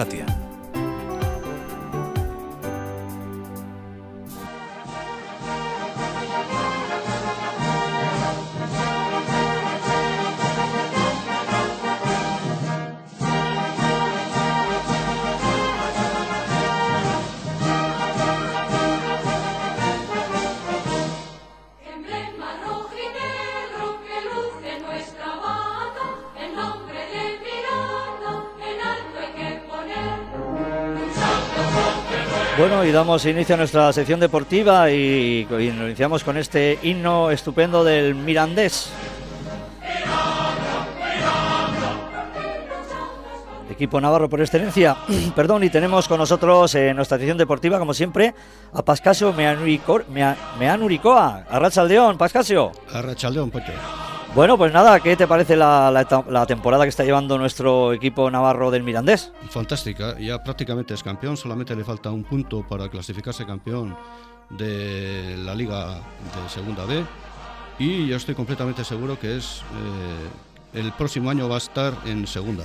Alabedi y damos inicio a nuestra sección deportiva y, y iniciamos con este himno estupendo del Mirandés. Equipo Navarro por excelencia. Perdón, y tenemos con nosotros en nuestra sección deportiva, como siempre, a Pascasio Meanurico- Mea- Meanuricoa. A Rachaldeón, Pascasio. Arrachaldeón, Pocho. Bueno, pues nada, ¿qué te parece la, la eta- la temporada que está llevando nuestro equipo navarro del Mirandés? Fantástica, ya prácticamente es campeón, solamente le falta un punto para clasificarse campeón de la Liga de Segunda B y yo estoy completamente seguro que es eh, el próximo año va a estar en Segunda.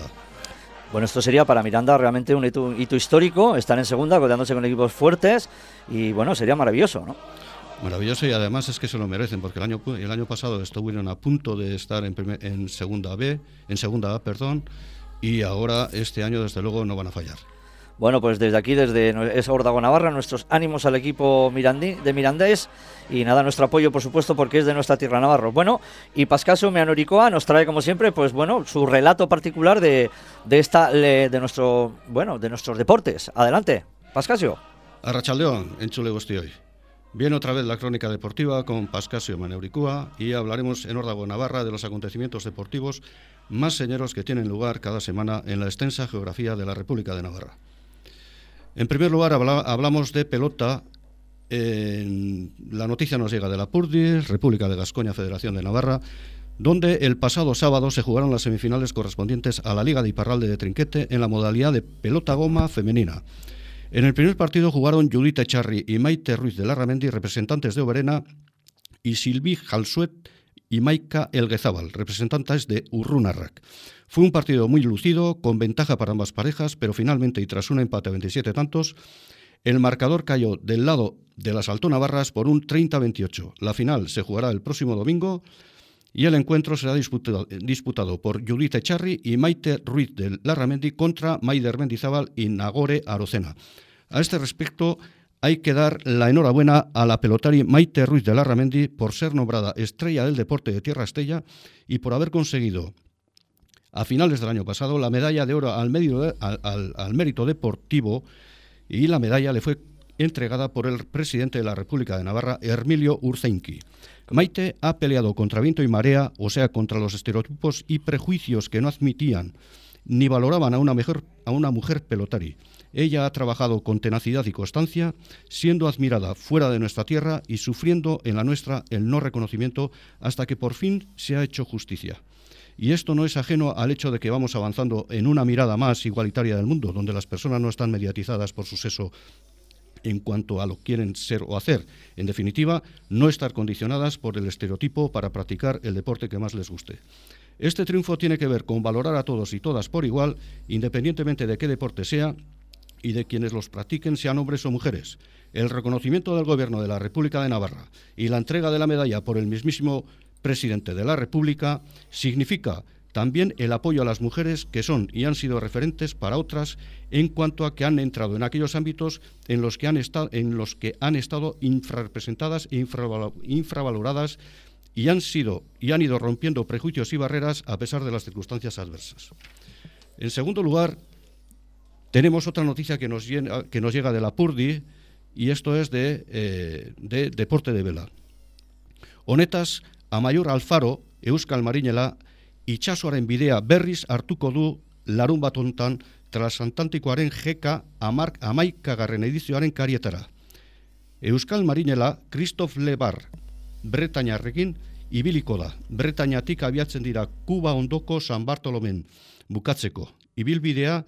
Bueno, esto sería para Miranda realmente un hito, hito histórico, estar en segunda, codeándose con equipos fuertes y bueno, sería maravilloso, ¿no? Maravilloso y además es que se lo merecen porque el año el año pasado estuvieron a punto de estar en, primer- en segunda B, en segunda A, perdón, y ahora este año desde luego no van a fallar. Bueno, pues desde aquí, desde esa Ordago Navarra, nuestros ánimos al equipo mirandí, de Mirandés y nada, nuestro apoyo, por supuesto, porque es de nuestra tierra Navarro. Bueno, y Pascasio Meanoricoa nos trae, como siempre, pues bueno, su relato particular de, de esta, de nuestro, bueno, de nuestros deportes. Adelante, Pascasio. Arrachaldeón, en Chule hoy. Viene otra vez la crónica deportiva con Pascasio Maneuricúa y hablaremos en Órdago, Navarra, de los acontecimientos deportivos más señeros que tienen lugar cada semana en la extensa geografía de la República de Navarra. En primer lugar, habla- hablamos de pelota. En- la noticia nos llega de la Purdi, República de Gascoña, Federación de Navarra, donde el pasado sábado se jugaron las semifinales correspondientes a la Liga de Iparralde de Trinquete en la modalidad de pelota goma femenina. En el primer partido jugaron Judith Echarri y Maite Ruiz de Larramendi, representantes de Oberena, y Silvi Jalsuet y Maika Elguezábal, representantes de Urrunarrak. Fue un partido muy lucido, con ventaja para ambas parejas, pero finalmente, y tras un empate a 27 tantos, el marcador cayó del lado de las Altonavarras por un 30-28. La final se jugará el próximo domingo y el encuentro será disputado, disputado por Judith Echarri y Maite Ruiz de Larramendi contra Maider Mendizábal y Nagore Arocena. A este respecto, hay que dar la enhorabuena a la pelotari Maite Ruiz de Larramendi por ser nombrada estrella del deporte de Tierra Estella y por haber conseguido a finales del año pasado la medalla de oro al, mérito deportivo y la medalla le fue entregada por el presidente de la República de Navarra, Hermilio Urzeinki. Maite ha peleado contra viento y marea, o sea, contra los estereotipos y prejuicios que no admitían ni valoraban a una, a una mujer pelotari. Ella ha trabajado con tenacidad y constancia, siendo admirada fuera de nuestra tierra y sufriendo en la nuestra el no reconocimiento hasta que por fin se ha hecho justicia. Y esto no es ajeno al hecho de que vamos avanzando en una mirada más igualitaria del mundo, donde las personas no están mediatizadas por su sexo en cuanto a lo que quieren ser o hacer. En definitiva, no estar condicionadas por el estereotipo para practicar el deporte que más les guste. Este triunfo tiene que ver con valorar a todos y todas por igual, independientemente de qué deporte sea y de quienes los practiquen, sean hombres o mujeres. El reconocimiento del Gobierno de la República de Navarra y la entrega de la medalla por el mismísimo presidente de la República significa también el apoyo a las mujeres que son y han sido referentes para otras en cuanto a que han entrado en aquellos ámbitos en los que han estado, en los que han estado infrarrepresentadas e infraval- infravaloradas y han sido y han ido rompiendo prejuicios y barreras a pesar de las circunstancias adversas. En segundo lugar, tenemos otra noticia que nos, llena- que nos llega de la Purdi y esto es de, eh, de deporte de vela. Honetaz, Amaiur Alfaro, Euskal Marinela, itxasoaren bidea berriz hartuko du larun bat hontan Transatlantikoaren GK amark amaikagarren edizioaren karietara. Euskal Marinela Christoph Lebar Bretañarrekin ibiliko da. Bretañatik abiatzen dira Kuba ondoko San Bartolomen bukatzeko. Ibilbidea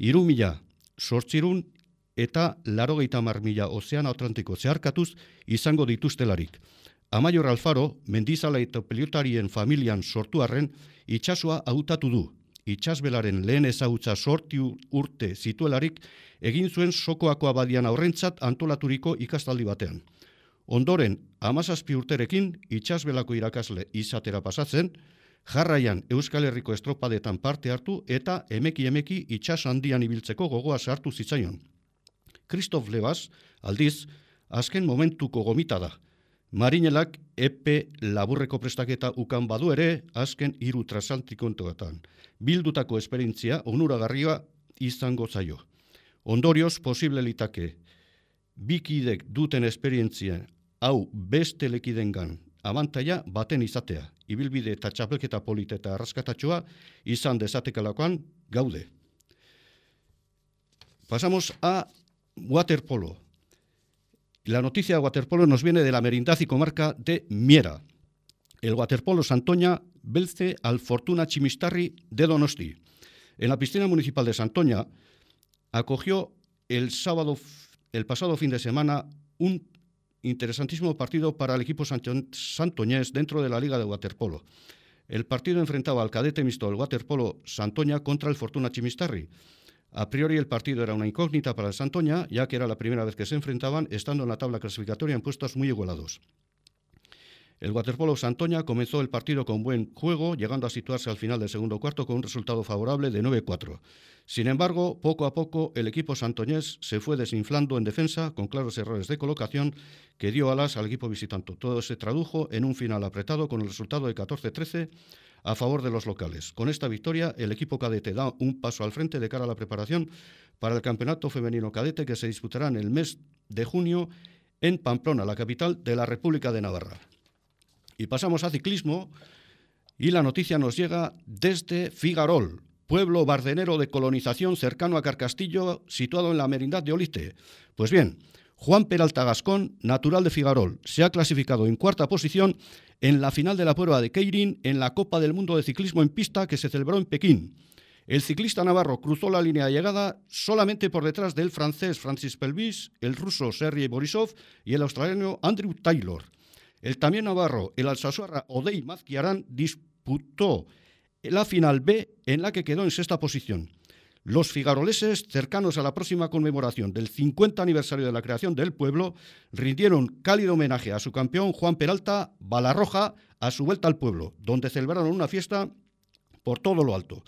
iru mila sortzirun eta larogeita mar mila ozeana atlantiko zeharkatuz izango dituztelarik. Amaior Alfaro, mendizala eta peliotarien familian sortu arren, itxasua hautatu du. Itxasbelaren lehen ezagutza sorti urte zituelarik, egin zuen sokoako abadian aurrentzat antolaturiko ikastaldi batean. Ondoren, amazazpi urterekin itxasbelako irakasle izatera pasatzen, jarraian Euskal Herriko estropadetan parte hartu eta emeki emeki itxas handian ibiltzeko gogoa sartu zitzaion. Christoph Lebas, aldiz, azken momentuko gomita da. Marinelak epe laburreko prestaketa ukan badu ere azken hiru transantikontoetan. Bildutako esperientzia onuragarria izango zaio. Ondorioz posible litake bikidek duten esperientzia hau beste lekidengan abantaia baten izatea. Ibilbide eta txapelketa polita eta arraskatatxoa izan dezatekalakoan gaude. Pasamos a waterpolo. La noticia de waterpolo nos viene de la merindad y comarca de Miera. El waterpolo Santoña vence al Fortuna Chimistarri de Donosti. En la piscina municipal de Santoña acogió el sábado, el pasado fin de semana, un interesantísimo partido para el equipo santo- santoñés dentro de la Liga de Waterpolo. El partido enfrentaba al cadete mixto del Waterpolo Santoña contra el Fortuna Chimistarri. A priori el partido era una incógnita para el Santoña, ya que era la primera vez que se enfrentaban, estando en la tabla clasificatoria en puestos muy igualados. El waterpolo Santoña comenzó el partido con buen juego, llegando a situarse al final del segundo cuarto con un resultado favorable de 9-4. Sin embargo, poco a poco el equipo santoñés se fue desinflando en defensa con claros errores de colocación que dio alas al equipo visitante. Todo se tradujo en un final apretado con el resultado de 14-13 a favor de los locales. Con esta victoria, el equipo cadete da un paso al frente de cara a la preparación para el campeonato femenino cadete que se disputará en el mes de junio en Pamplona, la capital de la República de Navarra. Y pasamos a ciclismo y la noticia nos llega desde Figarol, pueblo bardenero de colonización cercano a Carcastillo, situado en la merindad de Olite. Pues bien, Juan Peralta Gascón, natural de Figarol, se ha clasificado en cuarta posición en la final de la prueba de Keirin en la Copa del Mundo de Ciclismo en pista que se celebró en Pekín. El ciclista navarro cruzó la línea de llegada solamente por detrás del francés Francis Pelvis, el ruso Sergei Borisov y el australiano Andrew Taylor. El también navarro, el alsasuarra Odey Mazquiarán, disputó la final B en la que quedó en sexta posición. Los figaroleses, cercanos a la próxima conmemoración del 50 aniversario de la creación del pueblo, rindieron cálido homenaje a su campeón Juan Peralta Balarroja a su vuelta al pueblo, donde celebraron una fiesta por todo lo alto.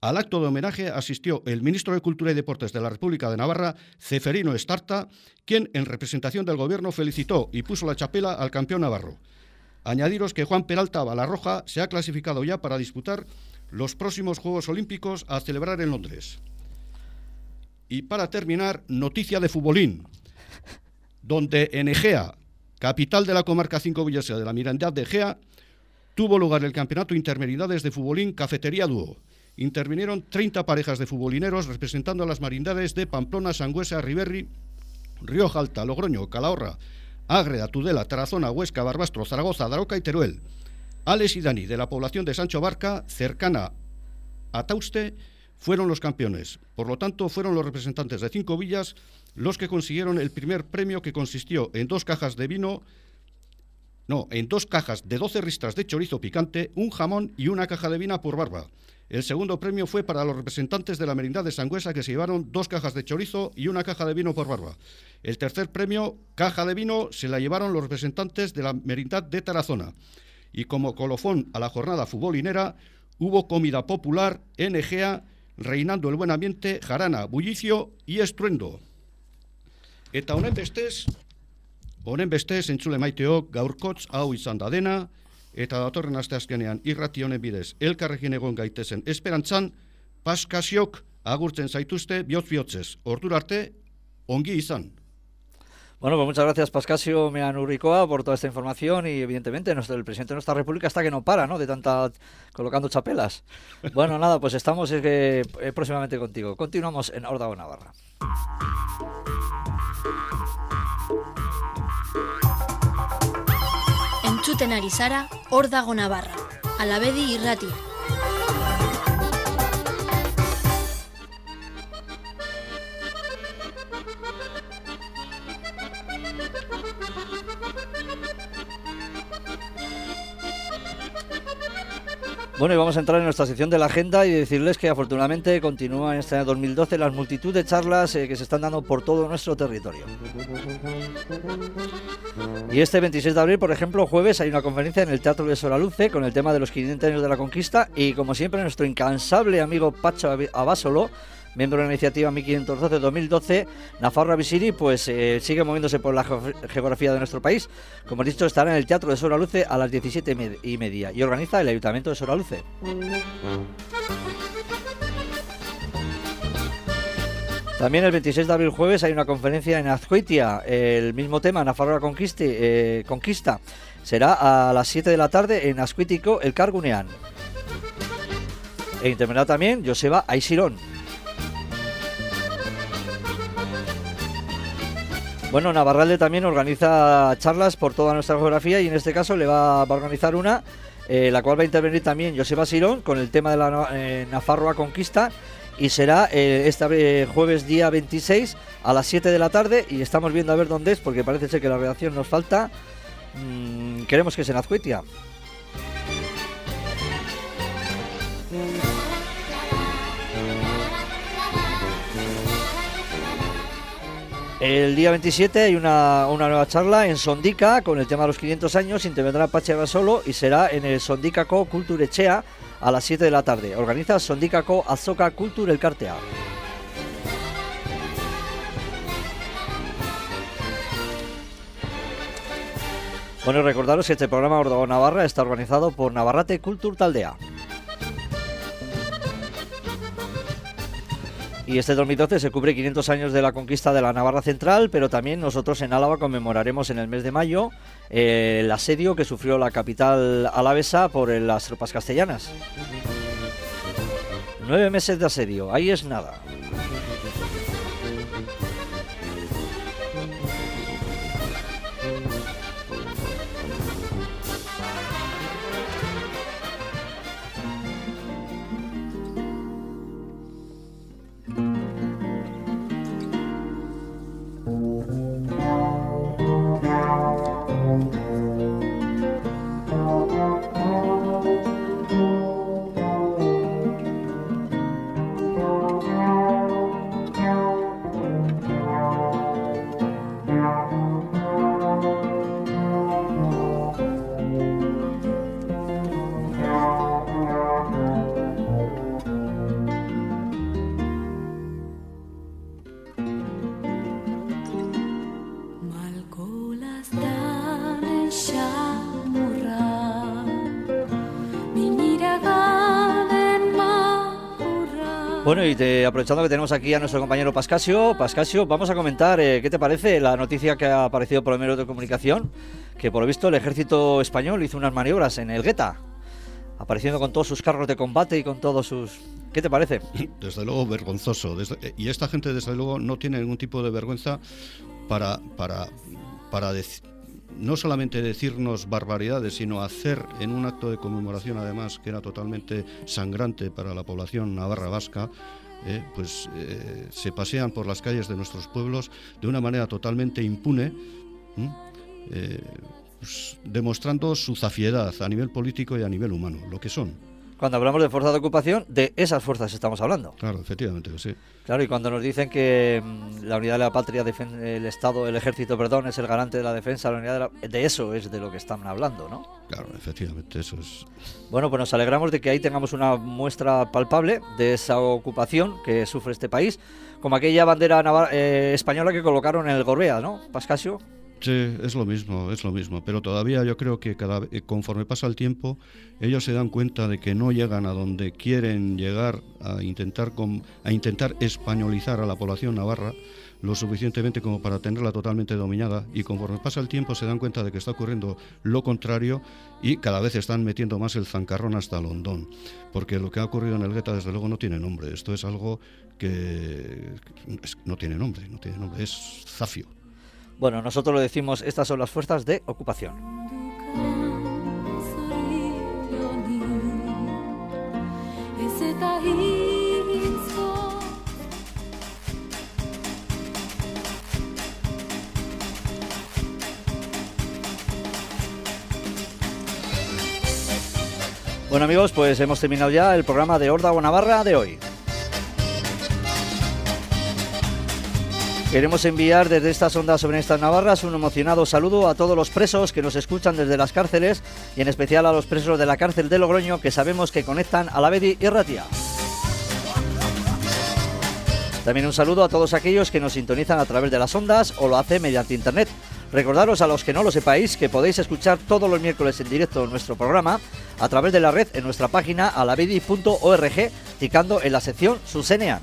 Al acto de homenaje asistió el ministro de Cultura y Deportes de la República de Navarra, Ceferino Estarta, quien en representación del gobierno felicitó y puso la chapela al campeón navarro. Añadiros que Juan Peralta Balarroja se ha clasificado ya para disputar los próximos Juegos Olímpicos a celebrar en Londres. Y para terminar, noticia de futbolín, donde en Egea, capital de la comarca 5 Villasea de la Mirandad de Egea, tuvo lugar el campeonato intermeridades de futbolín Cafetería Dúo. Intervinieron 30 parejas de futbolineros representando a las marindades de Pamplona, Sangüesa, Riberri, Rioja Alta, Logroño, Calahorra, Ágreda, Tudela, Tarazona, Huesca, Barbastro, Zaragoza, Daroca y Teruel. Alex y Dani, de la población de Sancho Barca, cercana a Tauste, fueron los campeones. Por lo tanto, fueron los representantes de cinco villas los que consiguieron el primer premio que consistió en dos cajas de vino, no, en dos cajas de 12 ristras de chorizo picante, un jamón y una caja de vino por barba. El segundo premio fue para los representantes de la merindad de Sangüesa que se llevaron dos cajas de chorizo y una caja de vino por barba. El tercer premio, caja de vino, se la llevaron los representantes de la merindad de Tarazona. Y como colofón a la jornada futbolinera, hubo comida popular en Egea, reinando el buen ambiente, jarana, bullicio y estruendo. Eta honen bestez, honen bestez, entzule maiteok, gaurkotz hau izan dena, eta datorren asteazkenean irrati honen bidez elkarrekin egon gaitezen esperantzan, paskasiok agurtzen zaituzte bihotz bihotzez. Ordura arte, ongi izan. Bueno, pues muchas gracias Pascasio Meanurricoa por toda esta información y evidentemente nuestro, el presidente de nuestra república está que no para, ¿no? De tanta colocando chapelas. Bueno, nada, pues estamos eh, eh, próximamente contigo. Continuamos en Ordago Navarra. Entzuten ari zara, hor dago Navarra. Alabedi irratia. Bueno, y vamos a entrar en nuestra sección de la agenda y decirles que afortunadamente continúa en este año 2012 las multitud de charlas eh, que se están dando por todo nuestro territorio. Y este 26 de abril, por ejemplo, jueves, hay una conferencia en el Teatro de Soraluce con el tema de los 500 años de la conquista y, como siempre, nuestro incansable amigo Pacho Abasolo miembro de la iniciativa 1512-2012, Nafarroa Visiri, pues eh, sigue moviéndose por la ge- geografía de nuestro país. Como he dicho, estará en el Teatro de Soraluce a las 17 y med- y media y organiza el Ayuntamiento de Soraluce. También el 26 de abril jueves hay una conferencia en Azcoitia, el mismo tema, Nafarroa eh, Conquista. Será a las 7 de la tarde en Azcuítico, el Cargunean. E intervendrá también Joseba Aisirón. Bueno, Navarralde también organiza charlas por toda nuestra geografía y en este caso le va, a organizar una, eh, la cual va a intervenir también Joseba Sirón con el tema de la eh, Nafarroa Conquista y será eh, este jueves día 26 a las 7 de la tarde y estamos viendo a ver dónde es porque parece ser que la redacción nos falta. Mm, queremos que sea en Azcuitia. El día 27 hay una, una nueva charla en Sondica con el tema de los 500 años. Intervendrá Pache Basolo y será en el Sondica Co Culturechea a las 7 de la tarde. Organiza Sondica Co Azoka Culture El Cartea. Bueno, recordaros que este programa Ordago Navarra está organizado por Navarrate Culture Taldea. Y este 2012 se cubre 500 años de la conquista de la Navarra Central, pero también nosotros en Álava conmemoraremos en el mes de mayo eh, el asedio que sufrió la capital alavesa por eh, las tropas castellanas. Nueve meses de asedio, ahí es nada. Bueno, y te- aprovechando que tenemos aquí a nuestro compañero Pascasio, Pascasio, vamos a comentar eh, qué te parece la noticia que ha aparecido por los medios de comunicación, que por lo visto el ejército español hizo unas maniobras en el Gueta, apareciendo con todos sus carros de combate y con todos sus... ¿Qué te parece? Desde luego vergonzoso. Y esta gente, desde luego, no tiene ningún tipo de vergüenza para, para, para dec- no solamente decirnos barbaridades, sino hacer en un acto de conmemoración, además, que era totalmente sangrante para la población navarra vasca, eh, pues eh, se pasean por las calles de nuestros pueblos de una manera totalmente impune. Eh, pues, demostrando su zafiedad a nivel político y a nivel humano, lo que son. Cuando hablamos de fuerzas de ocupación, de esas fuerzas estamos hablando. Claro, efectivamente, sí. Claro, y cuando nos dicen que mm, la unidad de la patria, el Estado, el ejército, perdón, es el garante de la defensa, la unidad de, la- de eso es de lo que están hablando, ¿no? Claro, efectivamente, eso es. Bueno, pues nos alegramos de que ahí tengamos una muestra palpable de esa ocupación que sufre este país, como aquella bandera navar- eh, española que colocaron en el Gorbea, ¿no, Pascasio? Sí, es lo mismo, es lo mismo. Pero todavía yo creo que cada conforme pasa el tiempo, ellos se dan cuenta de que no llegan a donde quieren llegar a intentar com- a intentar españolizar a la población navarra, lo suficientemente como para tenerla totalmente dominada y conforme pasa el tiempo se dan cuenta de que está ocurriendo lo contrario y cada vez están metiendo más el zancarrón hasta Londón. Porque lo que ha ocurrido en el Gueta desde luego no tiene nombre. Esto es algo que no tiene nombre, no tiene nombre, es zafio. Bueno, nosotros lo decimos, estas son las fuerzas de ocupación. Bueno amigos, pues hemos terminado ya el programa de Horda o de hoy. Queremos enviar desde estas ondas sobre estas Navarras un emocionado saludo a todos los presos que nos escuchan desde las cárceles y en especial a los presos de la cárcel de Logroño que sabemos que conectan a la Bedi y Ratia. También un saludo a todos aquellos que nos sintonizan a través de las ondas o lo hacen mediante internet. Recordaros a los que no lo sepáis que podéis escuchar todos los miércoles en directo nuestro programa a través de la red en nuestra página alabedi.org, clicando en la sección Susenia.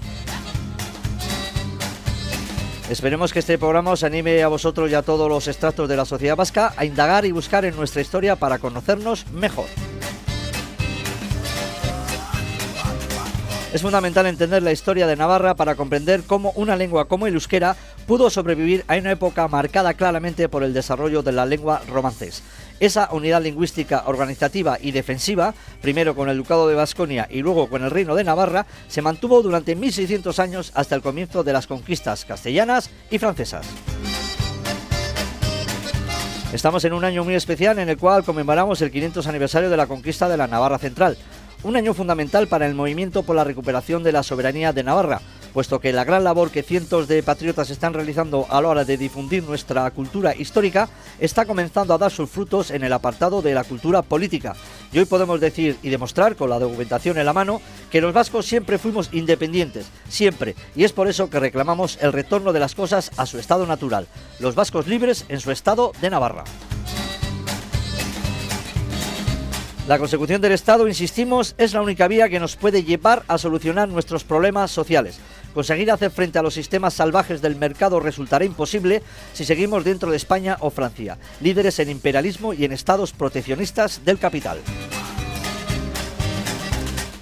Esperemos que este programa os anime a vosotros y a todos los extractos de la sociedad vasca a indagar y buscar en nuestra historia para conocernos mejor. Es fundamental entender la historia de Navarra para comprender cómo una lengua como el euskera pudo sobrevivir a una época marcada claramente por el desarrollo de la lengua romances. Esa unidad lingüística organizativa y defensiva, primero con el Ducado de Vasconia y luego con el Reino de Navarra, se mantuvo durante 1600 años hasta el comienzo de las conquistas castellanas y francesas. Estamos en un año muy especial en el cual conmemoramos el 500 aniversario de la conquista de la Navarra Central. Un año fundamental para el movimiento por la recuperación de la soberanía de Navarra, puesto que la gran labor que cientos de patriotas están realizando a la hora de difundir nuestra cultura histórica está comenzando a dar sus frutos en el apartado de la cultura política. Y hoy podemos decir y demostrar con la documentación en la mano que los vascos siempre fuimos independientes, siempre, y es por eso que reclamamos el retorno de las cosas a su estado natural, los vascos libres en su estado de Navarra. La consecución del Estado, insistimos, es la única vía que nos puede llevar a solucionar nuestros problemas sociales. Conseguir hacer frente a los sistemas salvajes del mercado resultará imposible si seguimos dentro de España o Francia, líderes en imperialismo y en estados proteccionistas del capital.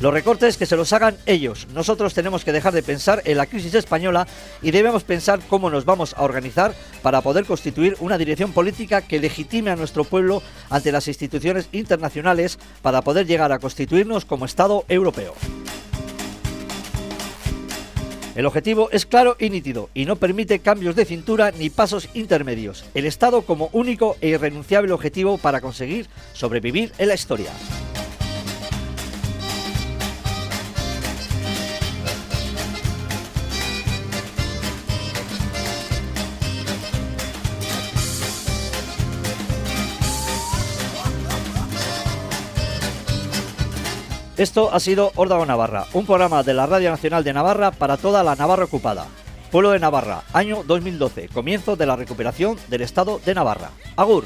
Los recortes que se los hagan ellos. Nosotros tenemos que dejar de pensar en la crisis española y debemos pensar cómo nos vamos a organizar para poder constituir una dirección política que legitime a nuestro pueblo ante las instituciones internacionales para poder llegar a constituirnos como Estado europeo. El objetivo es claro y nítido y no permite cambios de cintura ni pasos intermedios. El Estado como único e irrenunciable objetivo para conseguir sobrevivir en la historia. Esto ha sido Órdago Navarra, un programa de la Radio Nacional de Navarra para toda la Navarra ocupada. Pueblo de Navarra, año 2012, comienzo de la recuperación del Estado de Navarra. Agur.